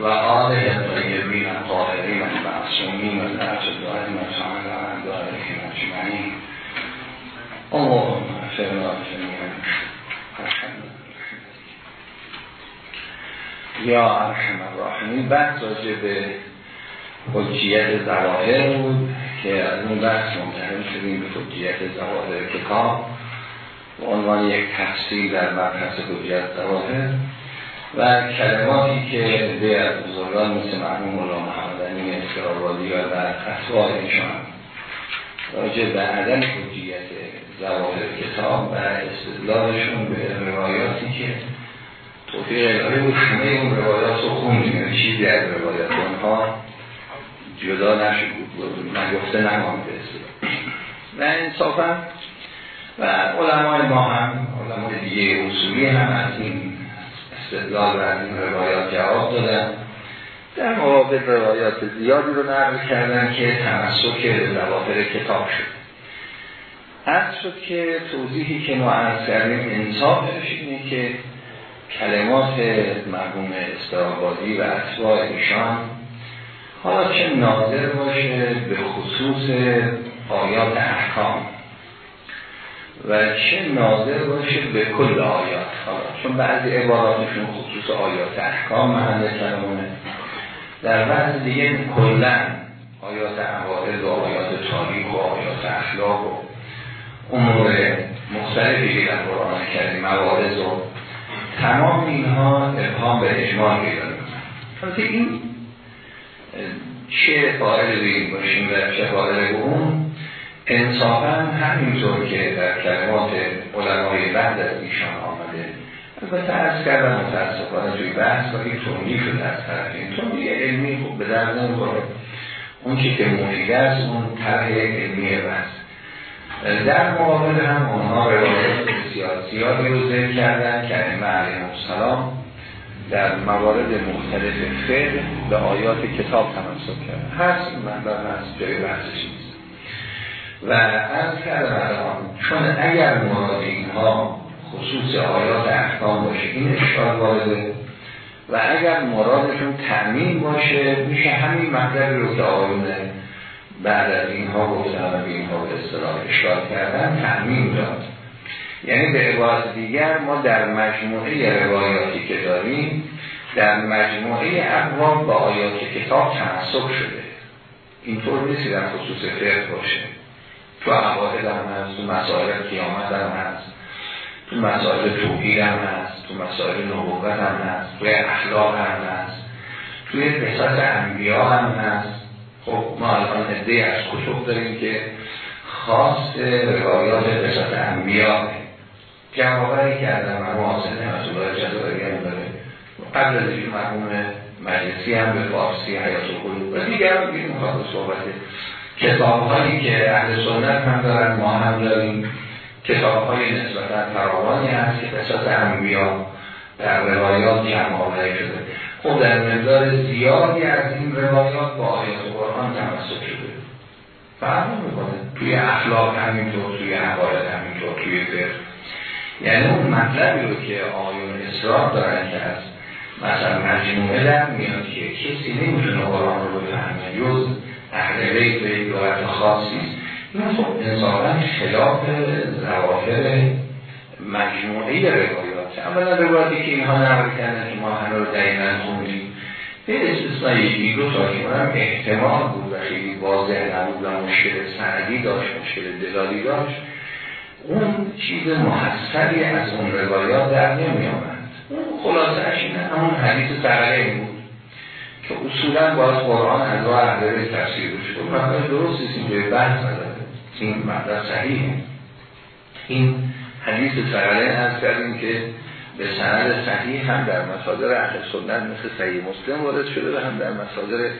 و آله طیبین قاهرین معصومین و لعت دائم و سعن و اعدائهم اجمعین. اللهم فرنا جميعا یا ارحم الراحمین. بحث راجع به حجیت زواهر بود که از اون بحث منتهی شدیم به حجیت زواهر کتاب. به عنوان یک تفصیل در مبحث حجیت زواهر و کلماتی که به از بزرگان مثل مرحوم مولا محمد امین اسکرابادی و در اطوار ایشان راجع به عدم حجیت زواهر کتاب و استدلالشون به روایاتی که توفیق الهی بود همه اون روایات رو خوندیم چیزی از روایات اونها جدا نشد نگفته نمانده و انصافا و علمای ما هم علمای دیگه اصولی هم از این استدلال و این روایات جواب دادن. در مقابل روایات زیادی رو نقل کردن که تمسک زواهر کتاب شد. از شد که توضیحی که ما عرض کردیم انصافش اینه که کلمات مرحوم استرابادی و اتباع ایشان حالا چه ناظر باشه به خصوص آیات احکام. و چه ناظر باشه به کل آیات. حالا چون بعضی عباراتشون خصوص آیات احکام محل کلمونه در بعض دیگه کلن آیات عوارض و آیات تاریخ و آیات اخلاق و امور مختلفی که در قرآن کردیم موارض و تمام اینها ابهام به اجمال پیدا می‌کنن. این چه فاعل این باشیم و چه فاعل به اون انصافا همینطور که در کلمات علمای بعد از ایشان آمده البته از کردم متاسفانه توی بحث و این تونی شده از طرف این. تونی علمی خوب به در نمی‌خوره. اون که که مونیده است اون طرح علمی بحث. در مقابل هم اونها روایت بسیار زیادی رو ذکر کردن که ائمه علیهم السلام در موارد مختلف فقه به آیات کتاب تمسک کردن هست من هست جای بحثش نیست و از کردم الان چون اگر مراد اینها خصوص آیات احکام باشه این اشکال وارده. و اگر مرادشون تأمین باشه میشه همین مطلبی رو که آیونه بعد از اینها گفتن و به اینها به اصطلاح اشکال کردن تأمین داد. یعنی به عبارت دیگر ما در مجموعه روایاتی که داریم در مجموعه اقوام با آیات کتاب تمسک شده. اینطور نیستی در خصوص فقه باشه. تو عقاید هم هست تو مسائل قیامت هم هست تو مسائل توحید هم هست تو مسائل نبوت هم هست توی اخلاق هم هست توی قصص انبیا هم هست. خب ما الان عده از کتب داریم که خاص روایات قصص انبیا جوابری که از مرحوم حسین نعمت الله جزایی هم داره. قبل از این مرحوم مجلسی هم به فارسی حیات القلوب و دیگر هم دیگه مخاطب صحبته کتاب هایی که اهل سنت هم دارن ما هم داریم. کتاب های نسبتا فراوانی هست که قصص انبیا در روایات جمع آوری شده. خب در مقدار زیادی از این روایات با آیات قرآن تمسک شده. فرق می‌کنه. توی اخلاق همینطور توی عقاید همینطور توی فقه. یعنی اون مطلبی رو که آیون اصرار دارن که از مثلا مجموعه در میاد که کسی نمی‌تونه قرآن رو بفهمه. جز اهل بیت به یک خاصی این خب انصافا خلاف زواهر مجموعه روایات اولا روایتی که اینها نقل کردن که ما رو دقیقا خوندیم. به استثناء یکی دو تا که هم احتمال بود و خیلی واضح نبود و مشکل سندی داشت مشکل دلالی داشت. اون چیز محصلی از اون روایات در نمی آمد اون خلاصه اینه همون حدیث سقره بود. که اصولا باز قرآن از راه اهل تفسیر شد مطلب درست است اینجای بحث نداره این مطلب صحیحه این حدیث سقره از کردیم که به سند صحیح هم در مصادر اهل سنت مثل صحیح مسلم وارد شده و هم در مصادر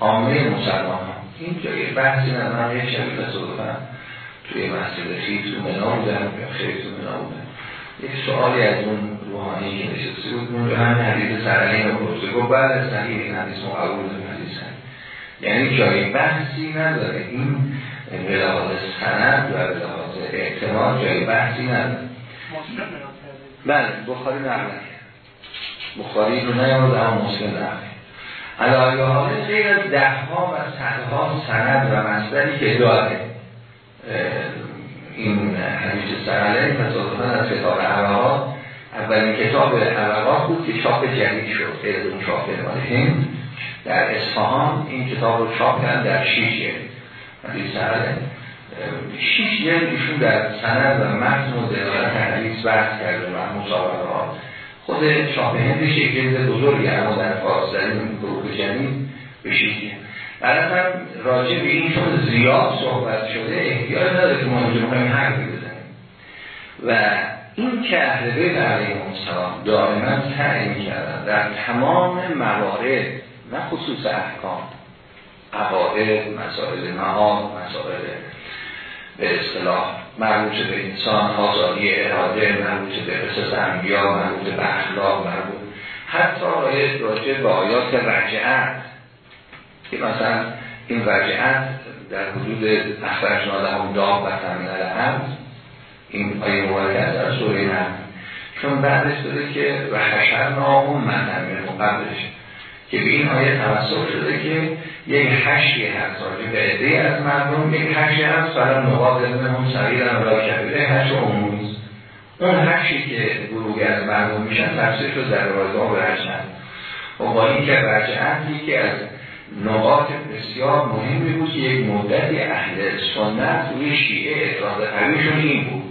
عامه مسلمان. هم این جای بحثی ندارم. یک شبیه تصادفا توی مسجد خیلی تو منا بودن یا خیلی تو منا بودن یک سوالی از اون روحانی که حدیث سرعین رو پرسه گفت بعد از صحیح این حدیث مقبول این حدیث هم یعنی جای بحثی نداره. این به لحاظ سند و به لحاظ اعتماد جای بحثی نداره. بله بخاری نقل کرد بخاری رو نیامد اما مسلم نقل علایه حاله غیر از ده ها و صدها سند و مصدری که داره این حدیث سهله تصادفا از کتاب عراقات اولین کتاب عراقات بود که چاپ جدید شد غیر اون چاپ هند در اصفهان این کتاب رو چاپ کردن در شیش حدیث سهله شیش یعنی ایشون در سند و متن و دلالت حدیث بحث کرده و مصابقات خود چاپ هندش یک جلد بزرگی اما در فارس در این گروه جدید به شیشی هم راجع به این چون زیاد صحبت شده. احتیاج نداره که ما اینجا مهم حرف بزنیم. و این که اهل بیت علیه السلام دائما سعی کردن در تمام موارد نه خصوص احکام عقاید مسائل نهاد مسائل به اصطلاح مربوط به انسان آزادی اراده مربوط به قصص انبیا مربوط به اخلاق مربوط حتی راجع به آیات رجعت. که مثلا این رجعت در حدود اخرجنا لهم دام و تمنال هم این آیه مبارکه در سوره هم چون بعدش داره که و حشر نامون من قبلش. که به این آیه توسط شده که یک حشی هست. راجع به عده از مردم یک حشی هست. برای نقاط هم سریع هم را کبیره حش عمومی اون حشی که گروه از مردم میشن تفسیر شد در رازان و رجعت و با این که رجعتی که از نقاط بسیار مهمی بود که یک مدتی اهل سنت روی شیعه اعتراض قویشون این بود.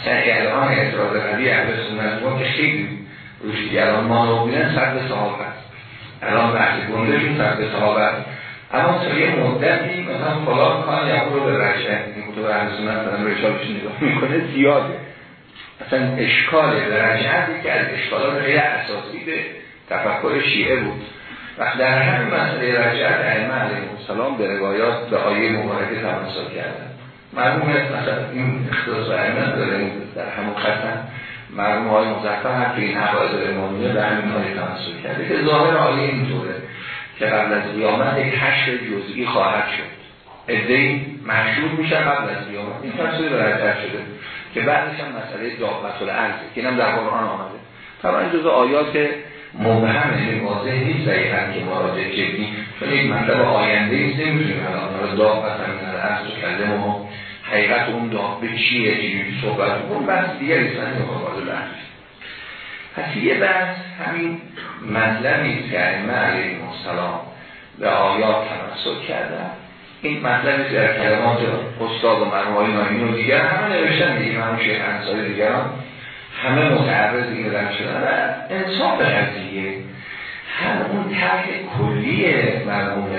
مثلا الان اعتراض قوی اهل سنت بود که خیلی روش دیگران ما رو بینن سرد صحابه الان بحث گندشون سرد صحابه اما تا یه مدتی مثلا فلان کان یا رو به رجعه این کتب اهل سنت مثلا رشالش نگاه می‌کنه زیاده. مثلا اشکال رجعتی که از اشکالات غیر اساسی به تفکر شیعه بود. و در همین مسئله رجعت ائمه علیه السلام به روایات به آیه مبارکه تمثال کردن. مرموم مثلا این اختصاص ائمه داره در همون قسم مرموم های مزفر هم که این حقایق امامیه به همین آیه تمثال کرده. که ظاهر آیه اینطوره که قبل از قیامت یک حشر جزئی خواهد شد. ادهی مشهور میشن قبل از قیامت. این تفسیر رجعت شده که بعدش هم مسئله دعوت الارض که اینم در قرآن آمده. طبعا جز آیات مبهم این واضح نیست دقیقا که مراجع جدی چون یک مطلب آینده ایست نمی‌تونیم الان مثلا در عرض و و حقیقت اون داغ به چیه چیزی صحبت اون بحث دیگری سنی مقابل بحث. پس یه بحث همین مطلبی است که ائمه علیه السلام به آیات تمسک کردن. این مطلبی در کلمات استاد و مرموهای نایمین و دیگر همه نوشتن دیگه همون شیخ انصاری دیگران همه متعرض این رنگ شدن. و انصاف قضیه هم اون طرح کلی مرموم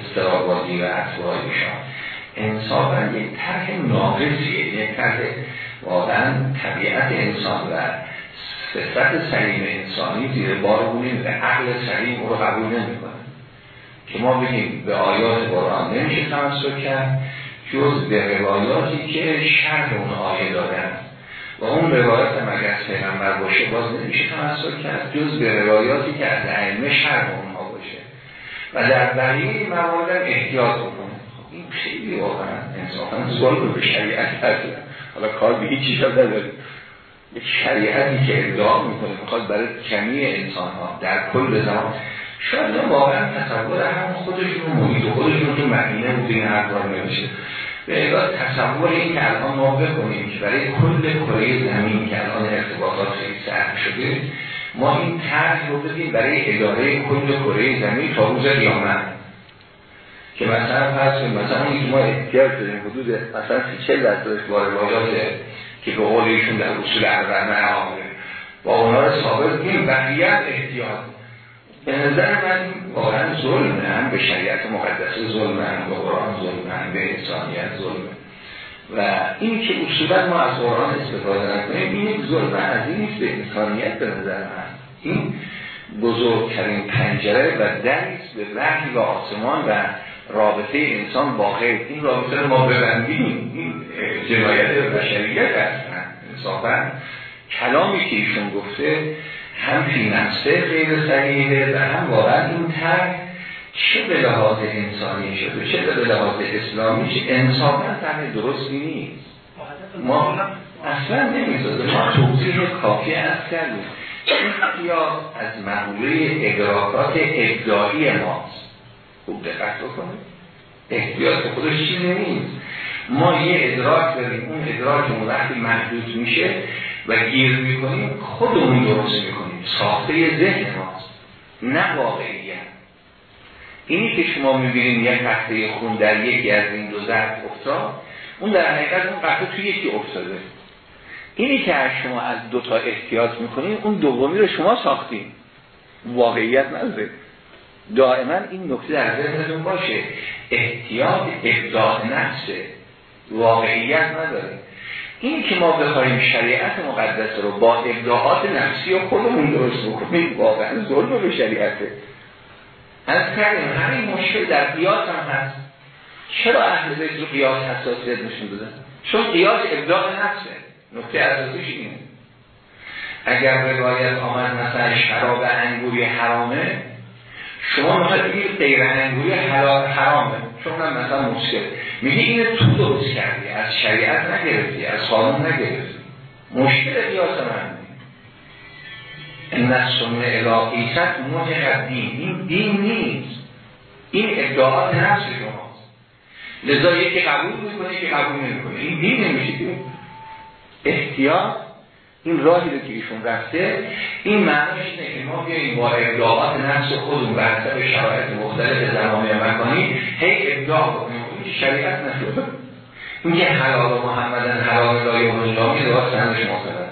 استرابادی و اطوارشان انصافا یک طرح ناقصیه یک طرح واقعا طبیعت انسان و صفت سلیم انسانی زیر بار به عقل سلیم رو قبول نمی‌کنه. که ما بگیم به آیات قرآن نمیشه تمسک کرد جز به روایاتی که شرح اون آیه دادن. و اون روایت هم اگر از پیغمبر باشه باز نمیشه تمسک کرد جز به روایاتی که از علم شرم اونها باشه. و در بقیه موارد احتیاط بکنه این خیلی واقعا انصافا ظلم به شریعت هست حالا کار به هیچ چیز نداره یک شریعتی که ادعا می‌کنه می‌خواد برای کمی انسان ها در کل زمان شاید واقعا تصور هم خودشون محیط خودشون تو مدینه بود این هر کار نمیشه. به اگه تصور این که الان ما بکنیم که برای کل کره زمین که الان ارتباطات خیلی سهل شده ما این طرح رو بدیم برای اداره کل کره زمین تا روز قیامت. که مثلا پس مثلا این ما احتیاج داریم حدود مثلا سی چل درصدش با روایات که به قول ایشون در اصول اربعه با اونا رو ثابت کنیم بقیت احتیاط به نظر من واقعا ظلم هم به شریعت مقدسه ظلم هم به قرآن ظلم هم به انسانیت ظلم و این که اصولا ما از قرآن استفاده نکنیم این یک ظلم از این به انسانیت به نظر من. این بزرگترین پنجره و دریست به وحی و آسمان و رابطه انسان با غیر این رابطه ما ببندیم. این جنایت بشریت انصافا کلامی که ایشون گفته هم فی نفسه غیر صحیحه و هم واقعا این ترک چه به لحاظ انسانی شده چه به لحاظ اسلامی انسان تنه درستی نیست. ما اصلا نمی‌زده ما توضیح کافی از کردیم. احتیاط از مقوله ادراکات ابداعی ماست. خوب دقت بکنید احتیاط خودش چیزی نیست. ما یه ادراک داریم. اون ادراکمون وقتی محدود میشه و گیر می‌کنیم خودمون درست می‌کنیم. ساخته ذهن ماست نه واقعیت. اینی که شما می‌بینید یک قطعه خون در یکی از این دو ضرب افتاد اون در حقیقت اون قطعه توی یکی افتاده. اینی که از شما از دو تا احتیاط می‌کنید اون دومی رو شما ساختیم واقعیت نداره دائما این نکته در ذهنتون باشه. احتیاط ابداع نفسه واقعیت نداره. این که ما بخوایم شریعت مقدس رو با ابداعات نفسی و خودمون درست بکنیم واقعا ظلم به شریعته از کردیم همین مشکل در قیاس هم هست. چرا اهل بیت رو قیاس حساسیت نشون دادن؟ چون قیاس ابداع نفسه. نکته اساسیش اینه. اگر روایت آمد مثلا شراب انگوری حرامه شما مثلا بگید غیر انگوری حرامه چون من مثلا مشکل. میگه اینه تو درست کردی. از شریعت نگرفتی از قانون نگرفتی. مشکل قیاس من این سنه الاقیست مجرد دین. این دین نیست. این ادعاات نفس شماست. لذا یکی قبول می‌کنه یکی قبول نمی‌کنه. این دین نمیشه. احتیاط این راهی رو که ایشون رفته این معنیش اینه که ما بیاییم با ابداعات نفس خودمون بر حسب شرایط مختلف زمانی و مکانی هی ابداع بکنیم. این شریعت نشده این که حلال محمدن حلال لا یوم القیامه رو سندش مصدر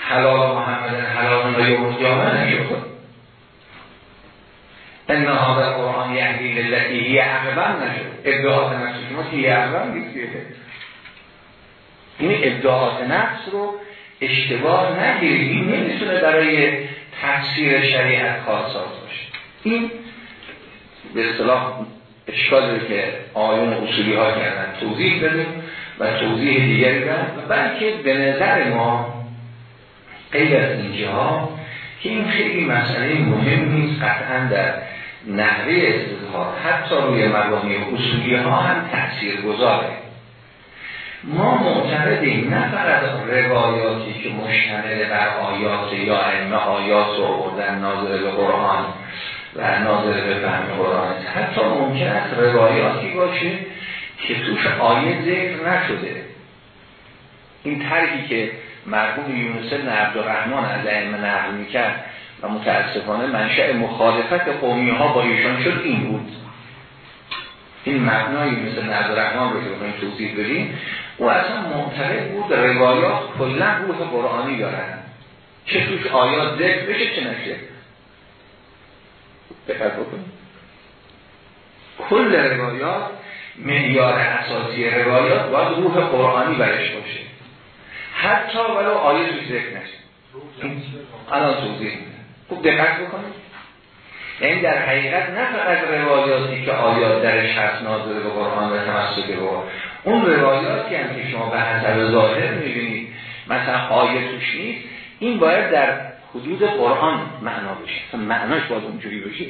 حلال محمدن حلال لا یوم القیامه نشد. ان هذا قرآن یهدی للتی هی اقبل نشد. ابداعات نفس شما که هی اقبل نیست این ابداعات نفس رو اشتباه نگیرید. این نمی‌تونه برای تفسیر شریعت کارساز باشه. این به اصطلاح اشکالی که آیون اصولی ها کردن توضیح بدیم و توضیح دیگری بدن بلکه به نظر ما غیر از اینجا که این خیلی مسئله مهم نیست قطعا در نحوه استظهار حتی روی مبانی اصولی ها هم تأثیر گذاره ما معتقدیم نه فقط روایاتی که مشتمل بر آیات یا علم آیات رو بردن ناظر به قرآن و ناظر به فهم قرآن حتی ممکن است روایاتی باشه که توش آیه ذکر نشده. این طرحی که مرحوم یونس بن عبدالرحمن از علم نقل می‌کرد و متاسفانه منشأ مخالفت قومی ها با ایشان شد این بود. این مبنایی مثل عبدالرحمن رو که بخوایم توضیح بدیم او اصلا معتقد بود روایات کلا روح قرآنی دارن چه توش آیات ذکر بشه چه نشه. دقت بکنیم کل روایات معیار اساسی روایات باید روح قرآنی برش باشه. حتی ولو آیه توش ذکر نشه. الان توضیح خوب دقت بکنید. یعنی در حقیقت نه فقط روایاتی که آیات درش هست ناظر به قرآن و تمسک به اون روایاتی هم که شما به حسب ظاهر می‌بینید مثلا آیه توش نیست این باید در حدود قرآن معنا بشه. مثلا معناش باید اونجوری بشه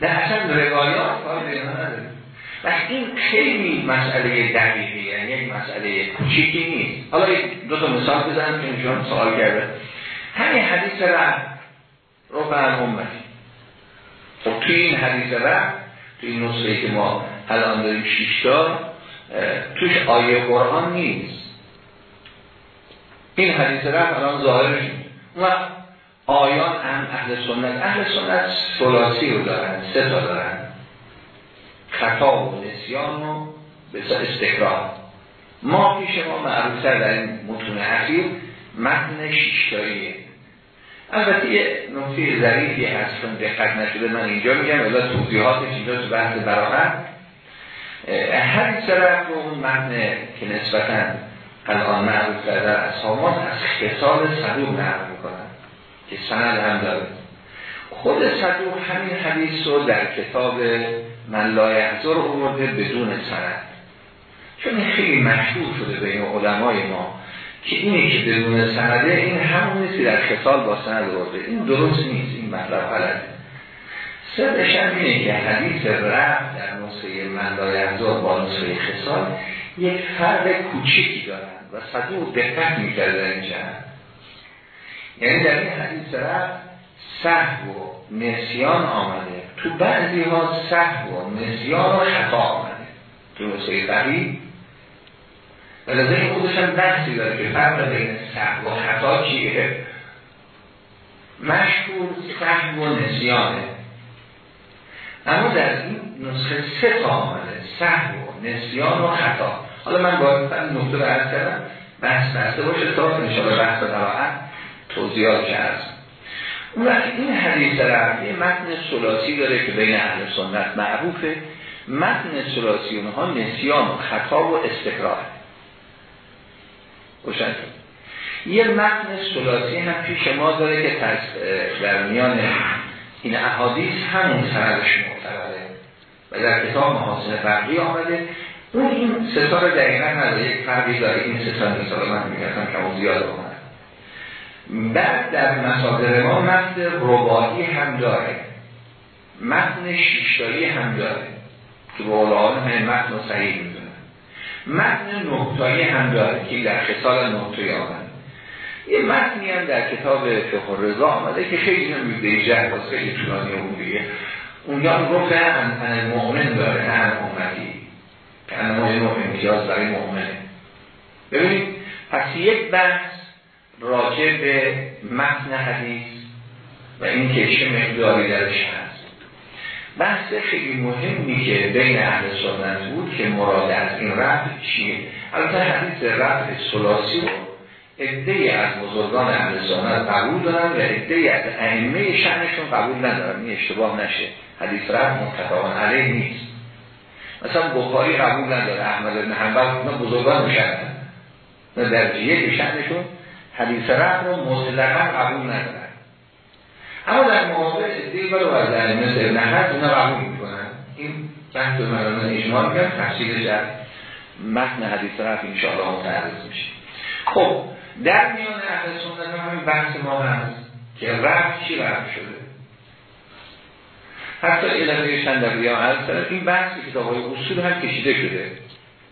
در اصلا روایات و این خیلی مسئله دقیقی یعنی یک مسئله کوچیکی نیست. حالا دو تا مثال بزنم که اینجا سوال کرده. همین حدیث رفت رفع امتی خب توی این حدیث رفت توی این نسخه که ما الان داریم شیشتا توش آیه قرآن نیست. این حدیث رفت الان ظاهرش و آیان هم اهل سنت اهل سنت سلاسی رو دارن سه تا دارن. خطا و نسیان و به استقرار ما پیش ما معروفتر در این متون اخیر متن شیشتاییه. البته یه نکته ظریفی هست چون دقت نشده من اینجا میگم الا توضیحاتش اینجا تو بحث براحت هر طرف رو اون متن که نسبتا الان معروف در اصحابات از خصال صدوق نقل می‌کنن که سند هم داره. خود صدوق همین حدیث رو در کتاب من لایحضر آورده بدون سند. چون خیلی مشهور شده بین علمای ما که اینه که بدون سنده این همون نیستی در خصال با سند ورده این درست نیست این مطلب غلطه. سرش هم اینه که حدیث رفت در نسخه مندای با نسخه خصال یک فرق کوچیکی دارن و صدوق دقت می‌کرده این یعنی در این حدیث طرف سهو و نسیان آمده. تو بعضی ها سهو و نسیان و خطا آمده. تو نسخه فقی و لذا خودش هم بحثی داره که فرق بین سهو و خطا چیه. مشهور سهو و نسیانه. اما در این نسخه سه تا آمده. سهو و نسیان و خطا. حالا من باید نقطه برد کردم. بحث بسته باشه. تا انشاءالله بحث قرائت توضیحات هست اون وقت این حدیث در یه متن سلاسی داره که بین اهل سنت معروفه متن سلاسی اونها نسیان و خطا و استقرار. روشن یه متن سلاسی هم پیش ما داره که در میان این احادیث همون سندش معتبره و در کتاب محاسن فرقی آمده. اون این ستاره دقیقا نداره یک فرقی داره. این ستاره مثال من میگردم که زیاد بکنه بعد در مصادر ما متن ربایی هم داره. متن شیشتایی هم داره. که به همین متن رو صحیح می‌دونه متن نقطایی هم داره که در خسال نقطایی آمده. یه متنی هم در کتاب فقه رضا آمده که خیلی نمیده جهد و خیلی طولانی اون دیگه اونجا گفته ان مؤمن داره نه امتی. که انما یه نوع امتیاز برای مؤمنه. ببینید پس یک بحث راجع به متن حدیث و این که چه مقداری درش هست. بحث خیلی مهمی که بین اهل سنت بود که مراد از این رفت چیه؟ البته حدیث رفت سلاسی رو ادهی از بزرگان اهل سنت قبول دارن و ادهی از ائمه شأنشون قبول ندارن. این اشتباه نشه. حدیث رفت متفاوت علیه نیست. مثلا بخاری قبول نداره احمد بن حنبل بزرگان شأن در جیه شأنشون حدیث رفت رو مطلقا قبول ندارن. اما در مقابل ادهی برو از در مثل حد اونا قبول می‌کنن. این بحث مرانه اجماع میگم تفصیلش در متن حدیث رفت انشاءالله متعرض میشه. خب در میان اهل سنت همین بحث ما هست که رفت چی رفت شده؟ حتی علمه شندقی ها هست این بحث کتاب های اصول هم کشیده شده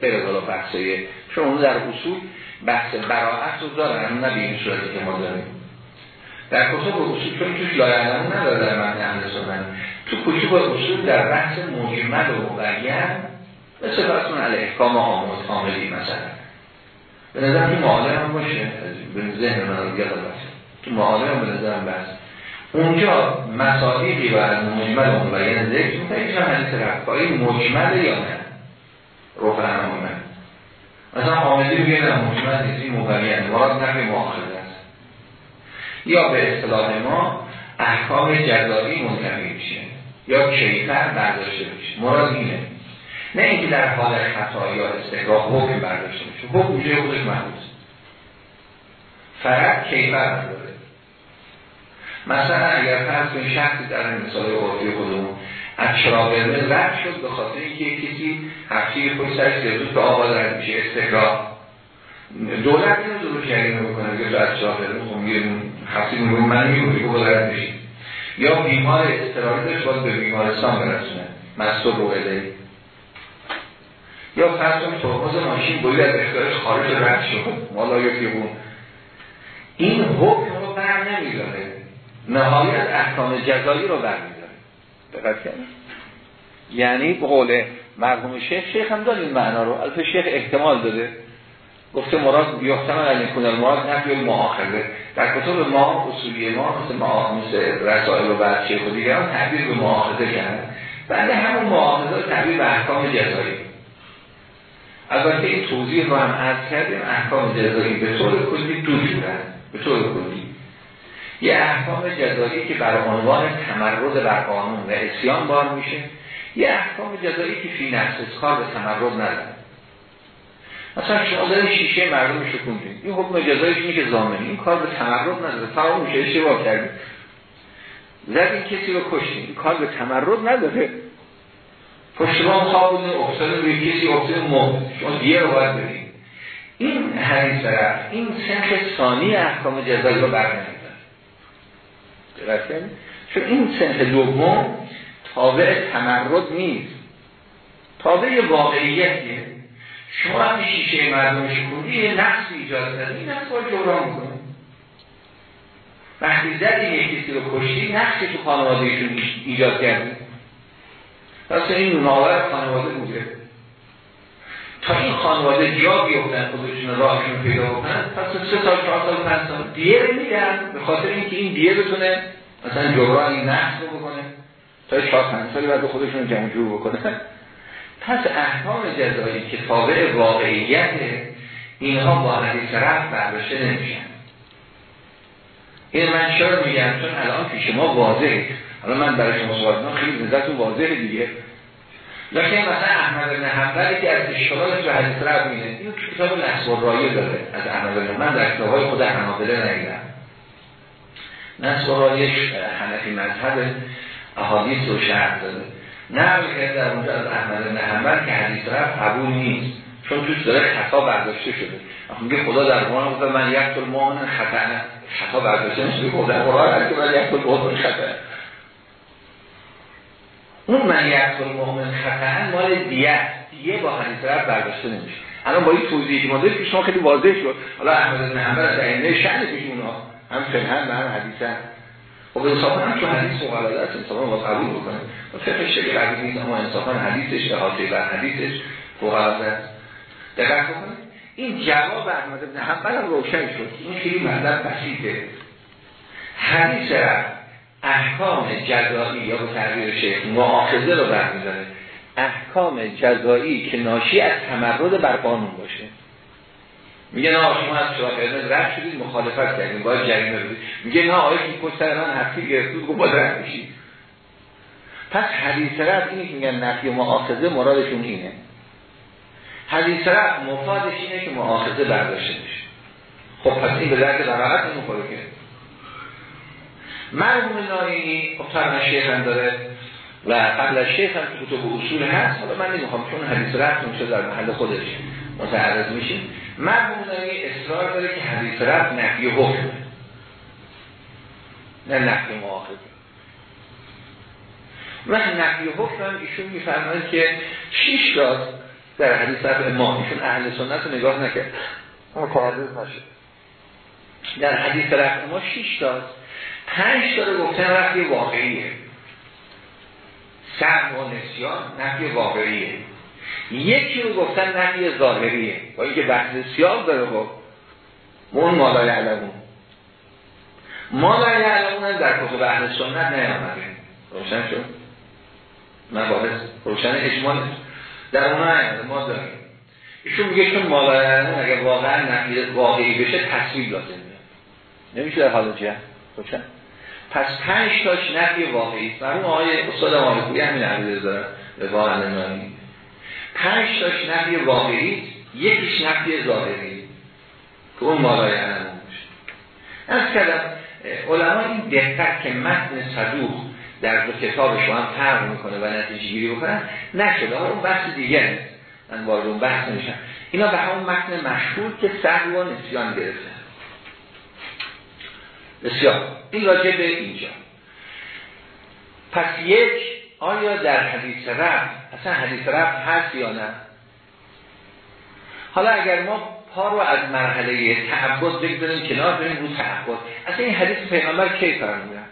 بره بالا بحثای چون اون در اصول بحث براعت رو دارن نه به این صورتی که ما داریم. در کتاب اصول چون توش لایعلمون نداره در معنی اهل سنت. تو کتب اصول در بحث مجمل و مبین مثل فرسون علی احکام عاملی مثلا. به نظر که معالم هم باشه. به ذهن من یاد باشه تو معالم هم به نظرم بس اونجا مسائلی و از مجمل و مبین ذکر می‌کنه ایشان حدیث رفایی مجمل یا نه؟ رو فهمونه مثلا حامدی میگه نه مجمل نیستی مبین مراد نفی مؤاخذه است. یا به اصطلاح ما احکام جزایی منتفی میشه. یا کیفر برداشته میشه. مراد اینه. نه اینکه در حال خطا یا استقراه حکم برداشته میشه. حکم میشه خودش محبوز فقط کیفر نداره مثلا اگر فرض کنید شخصی در مثال عرفی خودمون از چراغ قرمز رد شد به خاطر اینکه کسی هفتی خود سرش زیادوز به آقا رد میشه استقراه دولت اینو درست جریمه بکنه که از چراغ قرمز خب میگه هفتی میگه من میگه که خود رد میشه یا بیمار استراحی داشت باید به بیمارستان برسونه. مستور رو یا فرض کنید ترمز ماشین باید از خارج رد شد مالا یا پیغون این حکم رو بر نمیداره. نهایت احکام جزایی رو بر میداره. دقت یعنی به قول مرحوم شیخ شیخ هم داد این معنا رو. البته شیخ احتمال داده. گفته مراد بیاختم علی کنه مراد نفی مؤاخذه در کتب ما اصولی ما مثل مثل رسائل و بعد شیخ و دیگران تعبیر به مؤاخذه کردن بعد همون مؤاخذه تعبیر به احکام جزایی. البته این توضیح رو هم عرض کردیم احکام جزایی به طور کلی دو شدن به طور کلی. یه احکام جزایی که بر عنوان تمرد بر قانون و اسیان بار میشه. یه احکام جزایی که فی نفس کار به تمرد نداره. مثلا شما دارین شیشه مردم شکوندین این حکم جزاییش میگه زامنی این کار به تمرد نداره. میشه اشتباه کردیم. زدین کسی رو کشتین این کار به تمرد نداره. پشتبان خواب بوده افتاده روی کسی افتاده مرد شما دیگه رو باید برید این حدیث طرف این سنخ ثانی احکام جزایی رو برنمیدن چون این سنخ دوم تابع تمرد نیست. تابع واقعیتیه شما هم شیشه مردم شکوندی یه نقص ایجاد کرد. این نقص باید جوران کنه وقتی زدی یک کسی رو کشتی نقشی تو خانوادهشون ایجاد کردی. پس این ناور خانواده بوده تا این خانواده جا بیفتن خودشون راهشون پیدا بکنن پس سه سال چهار سال پنج سال دیه میدن به خاطر اینکه این دیه بتونه مثلا جبران این نقص رو بکنه تا چهار پنج سالی بعد خودشون جمع جور بکنه. پس احکام جزایی که تابع واقعیت اینها با حدیث رفت برداشته نمیشن. این من چرا میگم؟ چون الان پیش ما واضحه. حالا من برای شما سوال خیلی نظرتون واضحه دیگه. لکن مثلا احمد بن حنبل که از اشکالات به حدیث رفت میده این کتاب نصب رایه داره از احمد بن من در کتابهای خود حنابله ندیدم. نصب رایه حنفی مذهب احادیث رو شرح داده نقل کرد در اونجا از احمد بن حنبل که حدیث رفت قبول نیست. چون توش داره خطا برداشته شده. میگه خدا در قرآن گفت من یک طول مؤمن خطا خطا برداشته نشده. خب در قرآن که من یک طول مؤمن خطا اون من طول مؤمن خطا مال دیه دیه با حدیث رفت برداشته نمیشه. الان با این توضیحی که ما داریم پیش ما خیلی واضح شد. حالا احمد بن حنبل از ائمه شأن اونها هم فقه هم حدیث خب انصافا هم تو حدیث مقلده است. انصافا با قبول بکنه و فقه شکل قبول نیست اما انصافا حدیثش احاطه بر حدیثش مقلده است. دقت بکنه این جواب احمد بن حنبل هم روشن شد این خیلی مطلب بسیطه. حدیث احکام جزایی یا به تعبیر شیخ معاخذه رو برمیداره احکام جزایی که ناشی از تمرد بر قانون باشه. میگه نه شما از شما قرمز رد شدید مخالفت کردیم باید جریمه بدید. میگه نه آقای که کشتر من هفتی گرفتید گفت باید رد میشید پس حدیث رد اینی که میگن نفی معاخذه مرادشون اینه. حدیث رد مفادش اینه که معاخذه برداشته میشه خب پس این به درد قرارت نمی‌خوره که مرموم ناینی خب شیخ هم داره. و قبل از شیخ هم که کتب اصول هست حالا من نمی‌خوام چون حدیث رد میشه در محل خودش متعرض میشیم مرموم ناینی اصرار داره که حدیث رد نفی حکم. نه نفی معاخذه و نفی حکم هم ایشون میفرماید که شیش راست در حدیث رفت امام. ایشون اهل سنت رو نگاه نکرد. متعرض نشه. در حدیث رفت ما شیش تاست پنج تا رو گفتن رفت واقعیه. سر و نسیان نفی واقعیه. یکی رو گفتن نفی ظاهریه. با اینکه بحث سیاه داره خب. اون مالای علمون. مالای علمون در کتب اهل سنت نیامده. روشن شد؟ مباحث. روشن اجمال در اون نیامده. ما داریم. ایشون میگه چون مالای علمون اگر واقعا نفی واقعی بشه تصویب لازم میاد نمیشه در حال جه روشن پس پنج تاش نفی واقعی است مرحوم آقای استاد مالکویی همین دارن به واقعا نمانی پنج تاش نفی واقعی یکیش نفی ظاهری. که اون مالای باشه. از کلم علما این دقت که متن صدوق در دو کتاب شما هم فرق می‌کنه و نتیجه گیری بکنن نشده. اون بحث دیگه من وارد اون بحث نمیشم. اینا به همون متن مشهور که سهو و نسیان گرفتن بسیار. این راجع به اینجا. پس یک آیا در حدیث رفت اصلا حدیث رفت هست یا نه؟ حالا اگر ما پا رو از مرحله تعبد بگذاریم کنار بریم رو تعبد. اصلا این حدیث پیغمبر کی فرمودن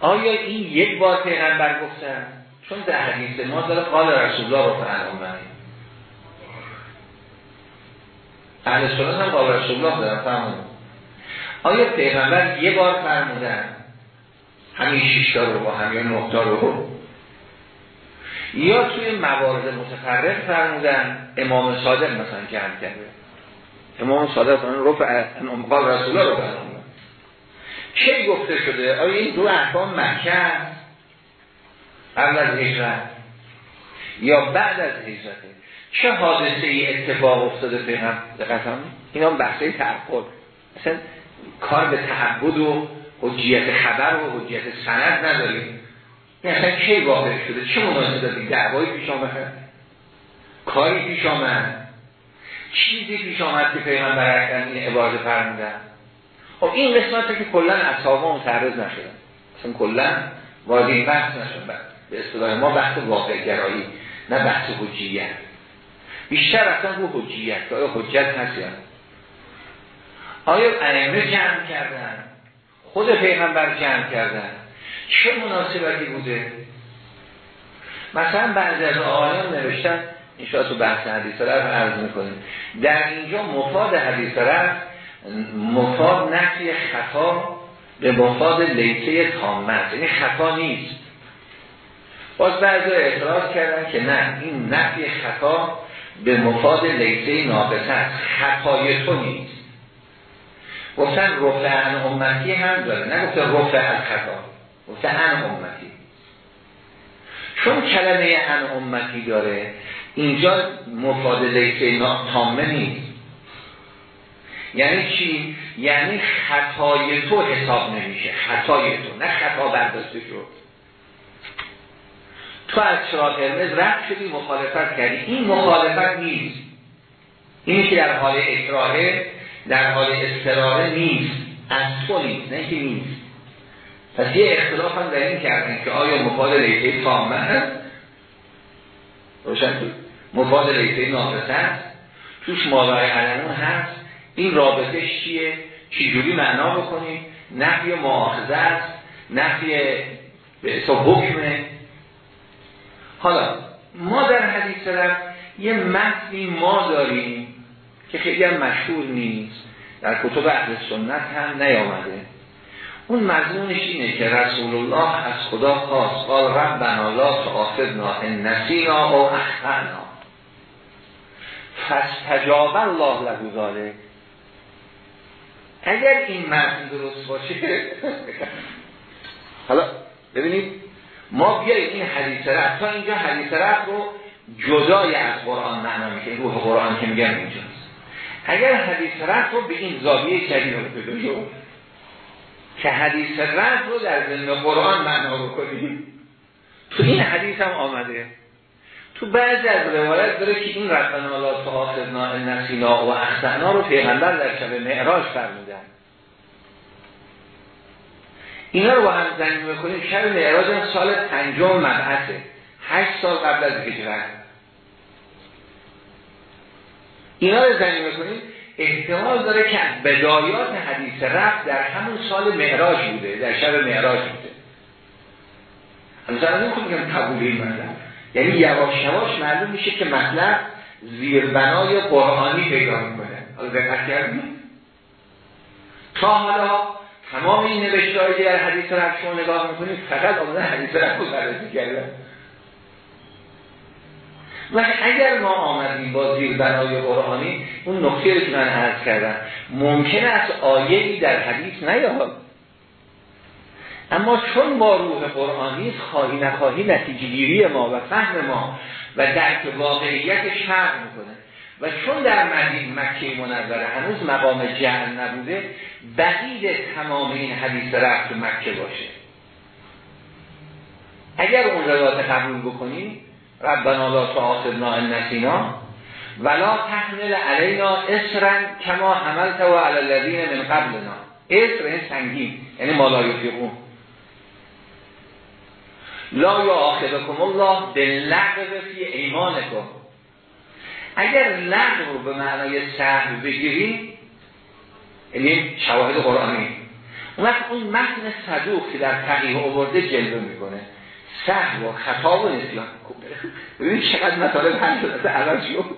آیا این یک بار پیغمبر گفتن؟ چون در حدیث ما داره قال رسول الله رو فرمودن. اهل سنت هم قال رسول الله دارن فرمودن. آیا پیغمبر یه بار فرمودن همین شیشتا رو با همین نقطا رو؟ یا توی موارد متفرق فرمودن امام صادق مثلا جمع کرده. امام صادق مثلا رفع قال رسول رو فرمودن چه گفته شده؟ آیا این دو احکام مکه قبل از هجرت. یا بعد از هجرته چه حادثه ای اتفاق افتاده پیغمبر؟ دقیقا اینا بحثه تعقل. مثلا کار به تعبد و حجیت خبر و حجیت سند نداریم. این اصلا کی واقع شده؟ چه مناسبت داریم؟ دعوایی پیش آمد؟ کاری پیش آمد؟ چیزی پیش آمد که پیغمبر اکرم این عبارت فرمودن؟ خب این قسمت که کلا اصحابا متعرض نشدن. اصلا کلا وارد این بحث نشدن. به اصطلاح ما بحث واقع گرایی نه بحث حجیت. بیشتر اصلا رو حجیت. که حجت هست آیا ائمه جمع کردن؟ خود پیغمبر جمع کردن؟ چه مناسبتی بوده؟ مثلا بعضی از آیان نوشتن این تو بحث حدیث رفت عرض می‌کنیم. در اینجا مفاد حدیث رفت. مفاد نفی خطا به مفاد لیسه تامت. یعنی خطا نیست. باز بعضی اعتراض کردن که نه این نفی خطا به مفاد لیسه ناقصه است. خطای تو نیست. گفتن رفع عن امتی هم داره. نه گفته رفع عن خطا گفته عن امتی. چون کلمه عن امتی داره اینجا مفاد لیسه تامه نیست. یعنی چی؟ یعنی خطای تو حساب نمیشه. خطای تو نه خطا برداشته شد. تو از چرا قرمز رفت شدی مخالفت کردی. این مخالفت نیست. اینی که در حال اکراهه در حال استراره نیست. از تو نیست نه که نیست. پس یه اختلاف هم در این کردن که آیا مفاد لیسه تامه هست روشن مفاد لیسه ناقصه هست توش مالای علمون هست. این رابطه چیه؟ چجوری معنا بکنیم؟ نفی معاخذه است؟ نفی به حکمه؟ حالا ما در حدیث رفت یه متنی ما داریم که خیلی هم مشهور نیست. در کتب اهل سنت هم نیامده. اون مضمونش اینه که رسول الله از خدا خواست. قال ربنا لا تؤاخذنا ان نسینا او اخطانا فاستجاب الله له ذلك اگر این متن درست باشه حالا ببینید ما بیاییم این حدیث رفت تا اینجا حدیث رفت رو جدای از قرآن معنا می‌کنه روح قرآن که میگن اینجاست. اگر حدیث رفت رو به این زاویه جدید رو پیدا که حدیث رفت رو در ضمن قرآن معنا بکنیم تو این حدیث هم آمده. تو بعضی از روایت داره که این ربنا لا تؤاخذنا ان نسینا و اخطانا رو پیغمبر در شب معراج فرمودن. اینا رو با هم زنی می‌کنیم شب معراج سال پنجم مبعثه. هشت سال قبل از هجرت. اینا رو زنی می‌کنیم احتمال داره که بدایات حدیث رفت در همون سال معراج بوده در شب معراج بوده. مثلا نمی‌خوام بگم قبول این یعنی یواش یواش معلوم میشه که مطلب زیربنای قرآنی پیدا می‌کنه. حالا دقت کردیم تا حالا تمام این نوشتهایی که در حدیث رفت شما نگاه می‌کنید فقط آمدن حدیث رفت رو بررسی کردن. و اگر ما آمدیم با زیربنای قرآنی اون نکته که من عرض کردم ممکنه از آیهی در حدیث نیاد. اما چون با روح قرآنی خواهی نخواهی نتیجه ما و فهم ما و درک واقعیتش فرق می‌کنه. و چون در مدین مکه منوره هنوز مقام جهل نبوده بعید تمام این حدیث رفت مکه باشه. اگر اون روایت قبول بکنیم ربنا لا تؤاخذنا ان نسینا ولا تحمل علینا اسرا کما حملت و علی الذین من قبلنا. اسر این سنگین یعنی فیقون لا یا آخذکم الله به لغو فی ایمانکم. اگر لغو رو به معنای سهو بگیریم یعنی شواهد قرآنی. اون وقت اون متن صدوق که در تقیه آورده جلوه می‌کنه. سهو و خطا و نسیان ببینید چقدر مطالب هم شده. عوض شد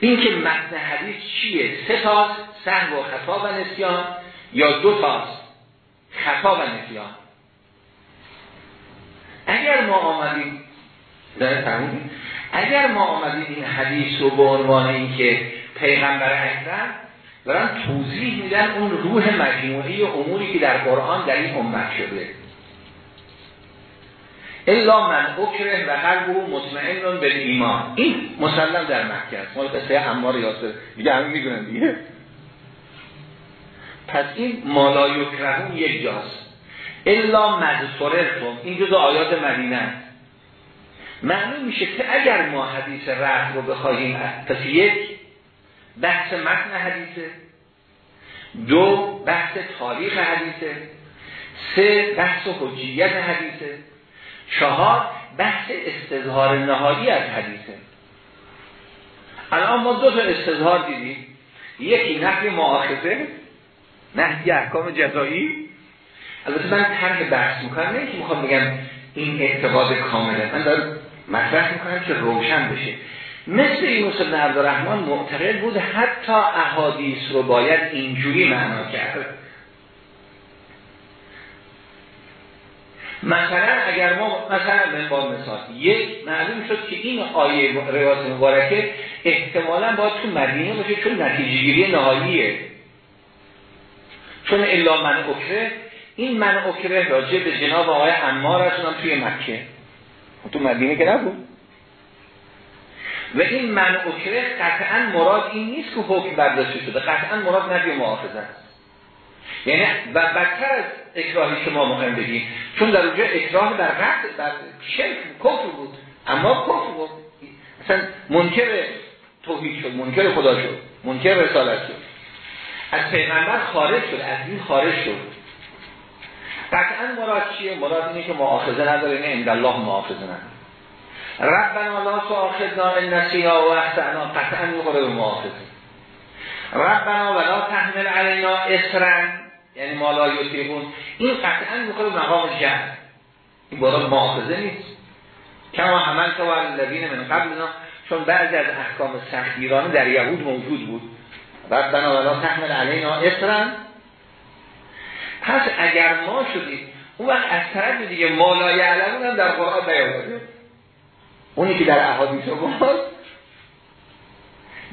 این که متن حدیث چیه؟ سه تاست سهو و خطا و نسیان یا دو تاست خطا و نسیان؟ اگر ما آمدیم اگر ما آمدیم این حدیث رو به عنوان این که پیغمبر اکرم دارن توضیح میدن اون روح مجموعی اموری که در قرآن در این امت شده. الا من اکره و قلبه مطمئن به ایمان. این مسلم در مکه است. مال قصه حمار یاسر. دیگه همین می‌دونن دیگه. پس این مالا یکرهون یک جاست. الا مذکرتم این جزء آیات مدینه معلوم میشه که اگر ما حدیث رفت رو بخواهیم پس یک بحث متن حدیثه. دو بحث تاریخ حدیثه. سه بحث حجیت حدیثه. چهار بحث استظهار نهایی از حدیثه. الان ما دو تا استظهار دیدیم. یکی نفی معاخذه نهی احکام جزایی. البته من طرح بحث می‌کنم نه که می‌خوام بگم این اعتقاد کامله. من دارم مطرح می‌کنم که روشن بشه. مثل یونس بن عبدالرحمن معتقد بود حتی احادیث رو باید اینجوری معنا کرد. مثلا اگر ما مثلا با مثال یک معلوم شد که این آیه روایت مبارکه احتمالا باید تو مدینه باشه چون نتیجه گیری نهاییه. چون الا من اکره این من اکره راجع به جناب آقای امار هستونم توی مکه. تو مدینه که نبود. و این من اکره قطعا مراد این نیست که حکم برداشته شده. قطعا مراد نبی محافظه است. یعنی و بدتر از اکراهی که ما مهم بگیم. چون در اونجا اکراه در قطع در شرک کفر بود. اما کفر بود. اصلا منکر توحید شد منکر خدا شد منکر رسالت شد. از پیغمبر خارج شد از این خارج شد. قطعا مراد چیه؟ مراد اینه که معاخذه نداره نه اند الله معاخذه نداره. ربنا لا تؤاخذنا ان نسینا و اخطانا قطعا می‌خوره به معاخذه. ربنا ولا تحمل علینا اسرن یعنی مالا یوتیبون این قطعا می‌خوره به مقام جهل. این برای معاخذه نیست. کما عمل تو الذین من قبلنا چون بعضی از احکام سختگیرانه در یهود موجود بود. ربنا ولا تحمل علینا اسرن پس اگر ما شدیم اون وقت از طرف دیگه مالا یعلمون هم در قرآن نیامده اونی که در احادیث بود.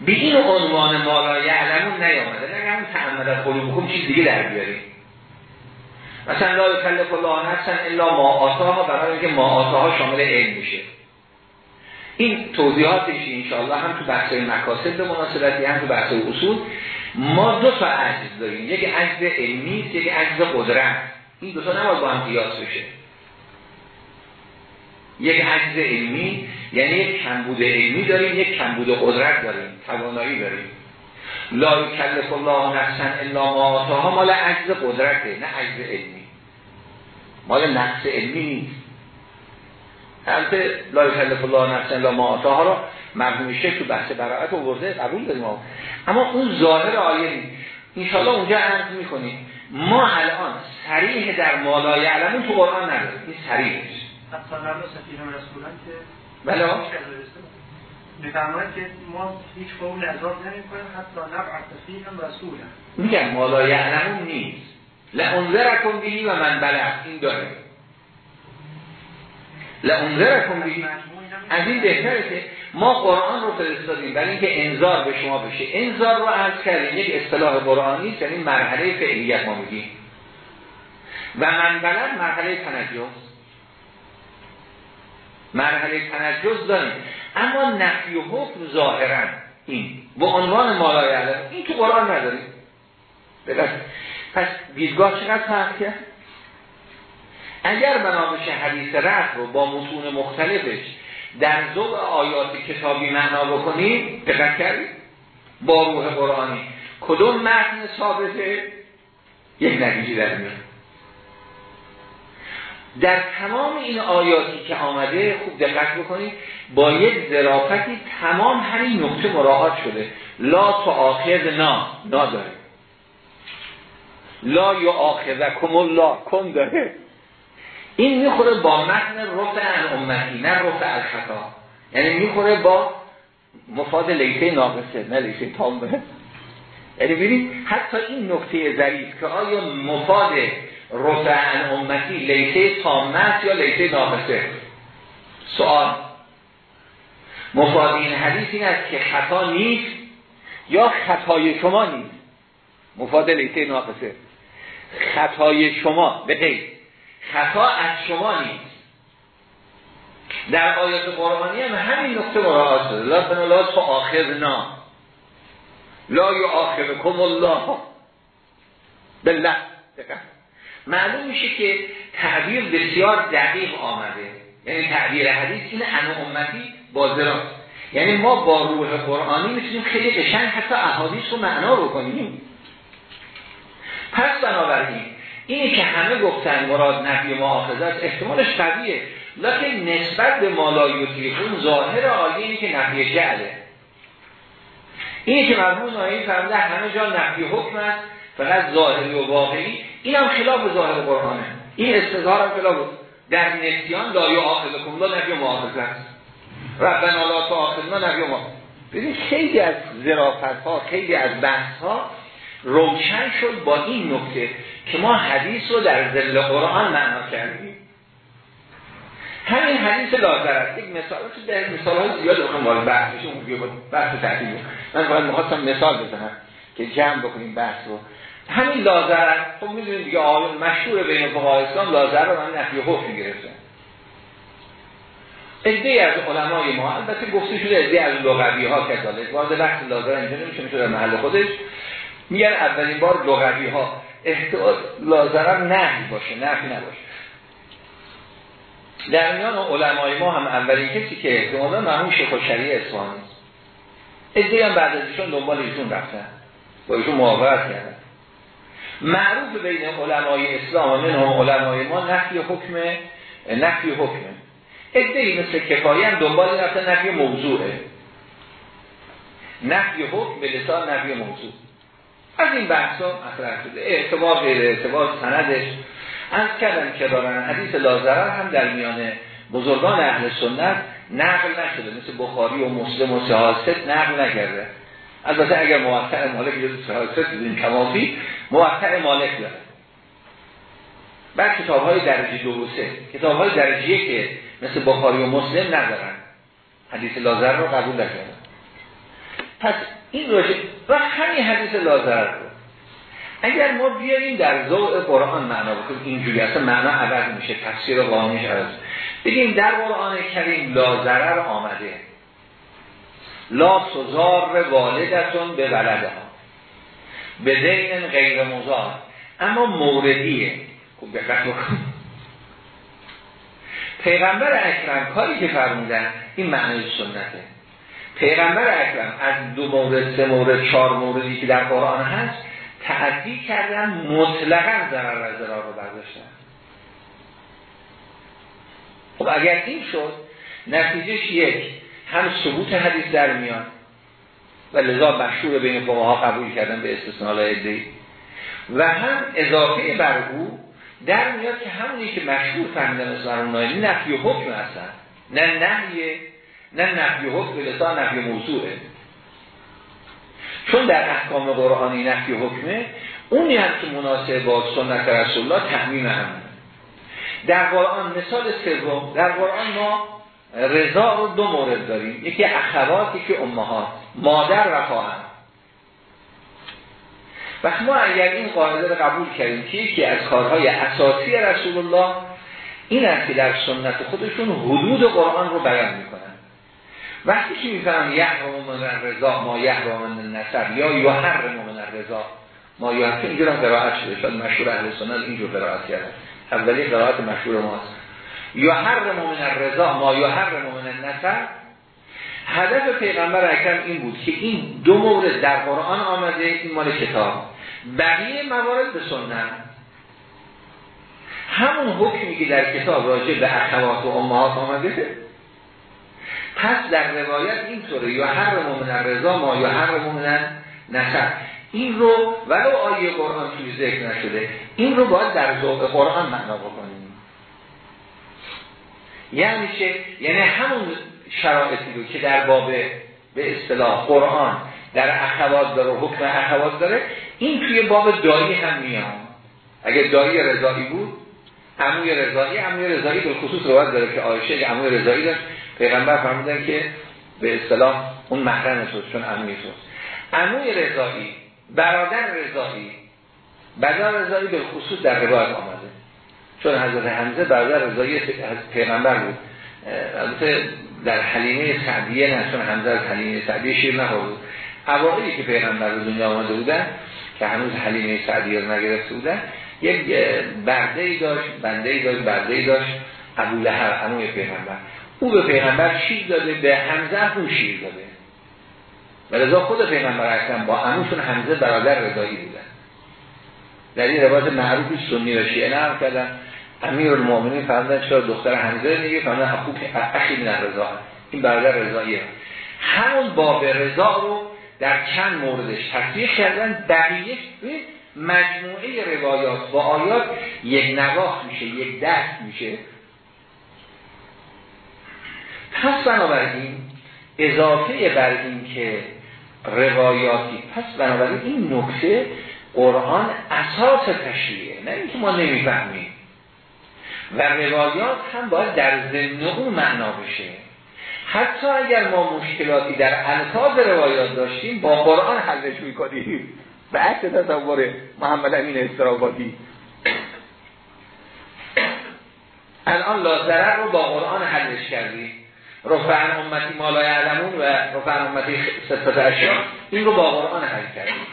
به این عنوان مالا یعلمون نیامده. نگه همون تعمد قلوبکم چیز دیگه در بیاریم. مثلا لا یکلف الله نفسا الا ما آتاها برای اینکه ما آتاها شامل علم میشه. این توضیحاتش انشاءالله هم تو بحث مکاسب به مناسبتی هم تو بحث اصول. ما دو تا عجز داریم. یک عجز علمی یک عجز قدرت. این دو تا نباید با هم قیاس بشه. یک عجز علمی یعنی یک کمبود علمی داریم یک کمبود قدرت داریم توانایی داریم. لا یکلف الله نفسا الا ما آتاها مال عجز قدرته نه عجز علمی. مال نقص علمی نیست. البته لا یکلف الله نفسا الا ما آتاها را مرحوم شیخ تو بحث براعت آورده قبول داریم اما اون ظاهر آیه نیست. انشاءالله اونجا عرض می‌کنیم. ما الان سریح در مالای علمون تو قرآن نداریم. این نیست حتی نبا سفیه رسولان که بله. میفرماید که ما هیچ قول عذاب نمی کنیم حتی نبعث فیهم رسولا میگن مالا یعلمون نیست. لانذرکم بهی و من بلغ این داره. لانذرکم بهی. از این بهتره که ما قرآن رو فرستادیم برای اینکه انذار به شما بشه. انذار رو عرض کردیم. یک اصطلاح قرآنی است یعنی مرحله فعلیت ما میگیم. و من بلغ مرحله تنجز مرحله تنجز داریم. اما نفی و حکم ظاهرا این. با عنوان مالای علم این تو قرآن نداریم. پس دیدگاه چقدر فرق کرد؟ اگر بنا بشه حدیث رفت رو با متون مختلفش در ذوق آیات کتابی معنا بکنیم دقت کردید؟ با روح قرآنی. کدوم متن ثابته؟ یک نتیجه در میاد. در تمام این آیاتی که آمده خوب دقت بکنید با یک ظرافتی تمام همین نقطه مراعات شده. لا تو آخر نا نا داره. لا یا آخر کم الله کم داره. این می‌خوره با متن رفع ان امتی نه رفع الخطا. یعنی می‌خوره با مفاد لیسه ناقصه نه لیسه تامه یعنی ببینید حتی این نکته ظریف که آیا مفاد رفع امتی لیسه تامه یا لیسه ناقصه سوال. مفاد این حدیث این است که خطا نیست یا خطای شما نیست؟ مفاد لیسه ناقصه. خطای شما به غیر. خطا از شما نیست. در آیات قرآنی هم همین نقطه مراعات شده. لا بنا لا تو آخرنا لا یو آخرکم الله. بالله. معلوم میشه که تعبیر بسیار دقیق آمده. یعنی تعبیر حدیث این انو امتی بازراست یعنی ما با روح قرآنی می‌تونیم خیلی قشنگ حتی احادیث رو معنا رو کنیم. پس بنابراین اینی که همه گفتن مراد نفی محافظه است احتمالش قویه. لکن نسبت به مالایوتیقون ظاهر آیه اینی که نفی جعله. اینی که مرحوم نایی فرمده همه جا نفی حکم است فقط ظاهری و واقعی. این هم خلاف ظاهر قرآنه. این استظهار هم خلاف. در نسیان لا یعاقبکم لا نفی معاخذه است ربنا لا تؤاخذنا نفی ما ببین خیلی از ظرافت ها خیلی از بحث ها روشن شد با این نکته که ما حدیث رو در ظل قرآن معنا کردیم. همین حدیث لازر است. یک مثال در مثال های زیاد بخوام وارد بحث بشیم بحث تحلیل من باید می‌خواستم مثال بزنم که جمع بکنیم بحث رو. همین لازر خب می‌دونید دیگه آیون مشهور بین فقهای اسلام لازر رو من نفی حکم گرفتن ادهی از علمای ما البته گفته شده ادهی از لغوی ها کذالک. وارد بحث لازر اینجا نمیشه میشه در محل خودش. میگن اولین بار لغوی ها احتیاط لازرم نهی باشه نفی نباشه. در میان علمای ما هم اولین کسی که احتمالا مرحوم شیخ شریع اصفهانی ادهی هم بعد از ایشون دنبال ایشون رفتن. با ایشون موافقت کردن. معروف بین علمای اسلام و منهم علمای ما نفی حکم نفی حکم. ادهی مثل کفایی هم دنبال رفتن نفی موضوعه. نفی حکم به لسان نفی موضوع. از این بحث ها مطرح شده. اعتبار غیر اعتبار سندش از کردن که دارن حدیث لازرر هم در میان بزرگان اهل سنت نقل نشده. مثل بخاری و مسلم و سهاست نقل نکرده. البته اگر موقع مالک جز سهاست دیدیم کمافی موقع مالک داره. بعد کتاب های درجه دو و سه. کتاب های درجه که مثل بخاری و مسلم ندارن. حدیث لازر رو قبول نکردن پس این روشه و همین حدیث لازر رو. اگر ما بیاریم در ضوء قرآن معنا بکنیم اینجوری اصلا معنا عوض میشه تفسیر قانونیش عوض بگیم در قرآن کریم لازرر آمده. لا سزار والدتون به ولده ها به دین غیر مزار اما موردیه. خوب پیغمبر اکرم کاری که فرمودن این معنی سنته. پیغمبر اکرم از دو مورد سه مورد چهار موردی که در قرآن هست تعدی کردن مطلقا ضرر و ضرار رو برداشتن. خب اگر این شد نتیجهش یک. هم ثبوت حدیث در میان. و لذا مشهور بین ها قبول کردن به استثناء ادهی و هم اضافه بر او در میاد که همونی که مشهور فهمیدن مرمون نفی حکم هستن. نه نهیه نه نفی حکم لسان نفی موضوعه. چون در احکام قرآنی نفی حکمه اونی هم که مناسب با سنت رسول الله تحمیم هم در قرآن مثال سوم در قرآن ما رضا رو دو مورد داریم. یکی اخواتی که امهات مادر و خواهر. و ما اگر این قاعده رو قبول کردیم که یکی از کارهای اساسی رسول الله این است که در سنت خودشون حدود قرآن رو بیان می‌کنن. وقتی که میفهم یحرم من رضا ما یحرم من نصر یا یحرم من رضا ما یحرم اینجور هم قرائت شده شاید مشهور اهل سنت اینجور قرائت کرده. اولی قرائت مشهور ماست. یحرم من رضا ما یحرم من نصر هدف پیغمبر اکرم این بود که این دو مورد در قرآن آمده این مال کتاب. بقیه موارد به سنت. همون حکمی که در کتاب راجع به اخوات و امهات آمده. پس در روایت اینطوره یا هر مومن رضا ما یا هر مومن نصر این رو ولو آیه قرآن توی ذکر نشده این رو باید در ذوق قرآن معنا بکنیم. یعنی چه؟ یعنی همون شرایطی رو که در باب به اصطلاح قرآن در اخوات داره حکم اخوات داره این توی باب دایی هم میاد. اگه دایی رضایی بود عموی رضایی عموی رضایی به خصوص روایت داره که آیشه عموی رضایی داشت. پیغمبر فرمودن که به اصطلاح اون محرم شد چون عموی شد عموی رضایی برادر رضایی برادر رضایی به خصوص در روایت آمده. چون حضرت حمزه برادر رضایی پیغمبر بود. البته در حلیمه سعدیه نه چون حمزه از حلیمه سعدیه شیر نخورد. اوائلی که پیغمبر به دنیا آمده بودن که هنوز حلیمه سعدیه رو نگرفته بودن یک برده ای داشت بنده ای داشت برده ای داشت ابو لهب عموی پیغمبر. او به پیغمبر شیر داده به حمزه اون شیر داده. و رضا خود پیغمبر اکرم با عموشون حمزه برادر رضایی بودن. در این روایت معروف سنی و شیعه نقل کردن. امیر المؤمنین فرمودن چرا دختر حمزه میگه؟ فرمودن حقوق اخی من رضا. این برادر رضاییه. همون باب رضا رو در چند موردش تصریح کردن. بقیه مجموعه روایات با آیات یک نواخ میشه یک دست میشه. پس بنابراین اضافه بر این که روایاتی پس بنابراین این نکته قرآن اساس تشریعه. نه اینکه ما نمی‌فهمیم. و روایات هم باید در ضمن اون معنا بشه حتی اگر ما مشکلاتی در الفاظ روایات داشتیم با قرآن حلش می‌کنیم به عکس تصور محمد امین استرابادی الان لازره رو با قرآن حلش کردیم رفعن امتی مالای علمون و رفعن امتی ستت اشیا این رو با قرآن حل کردیم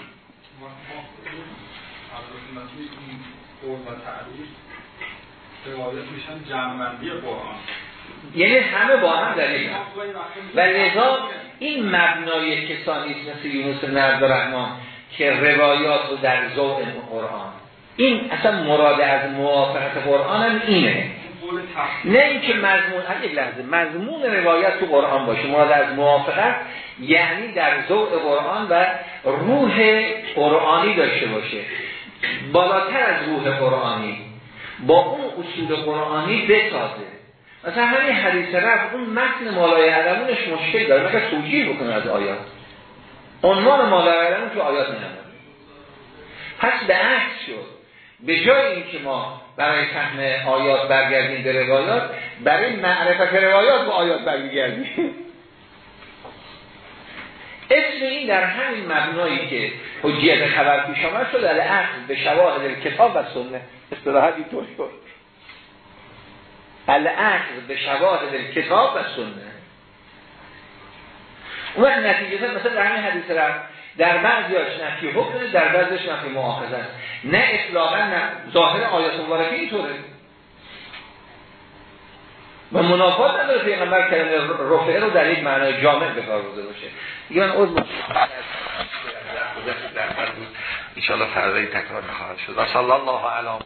یعنی همه با هم دلیل و لذا این مبنای کسانی مثل یونس نرد رحمان که روایات رو در ذوق قرآن. این اصلا مراد از موافقت قرآن هم اینه. نه اینکه مضمون یک لحظه مضمون روایت تو قرآن باشه. مراد از موافقت یعنی در ذوق قرآن و روح قرآنی داشته باشه. بالاتر از روح قرآنی. با اون اصول قرآنی بسازه. مثلا همین حدیث رفت اون متن مالای علمونش مشکل داره. مگر توجیه بکنه از آیات. عنوان مالای علمون تو آیات نمیده پس به عهد شد. به جای اینکه ما برای فهم آیات برگردیم به روایات برای معرفت روایات با آیات برگردیم اسم این در همین مبنایی که حجیت خبر پیش آمد شد در اصل به شواهد کتاب و سنه اصطلاحات اینطور شد الاخذ به شواهد کتاب و سنه اون وقت نتیجه مثلا در همین حدیث رفت در بعضیاش نفی حکم در بعضیش نفی معاخذ است. نه اطلاقا نه ظاهر آیات مبارکه اینطوره. و منافات نداره پیغمبر کلمه رفعه رو در یک معنای جامع به کار برده باشه. دیگه من عضو ان شاء الله فردای تکرار خواهد شد. و صلی الله علی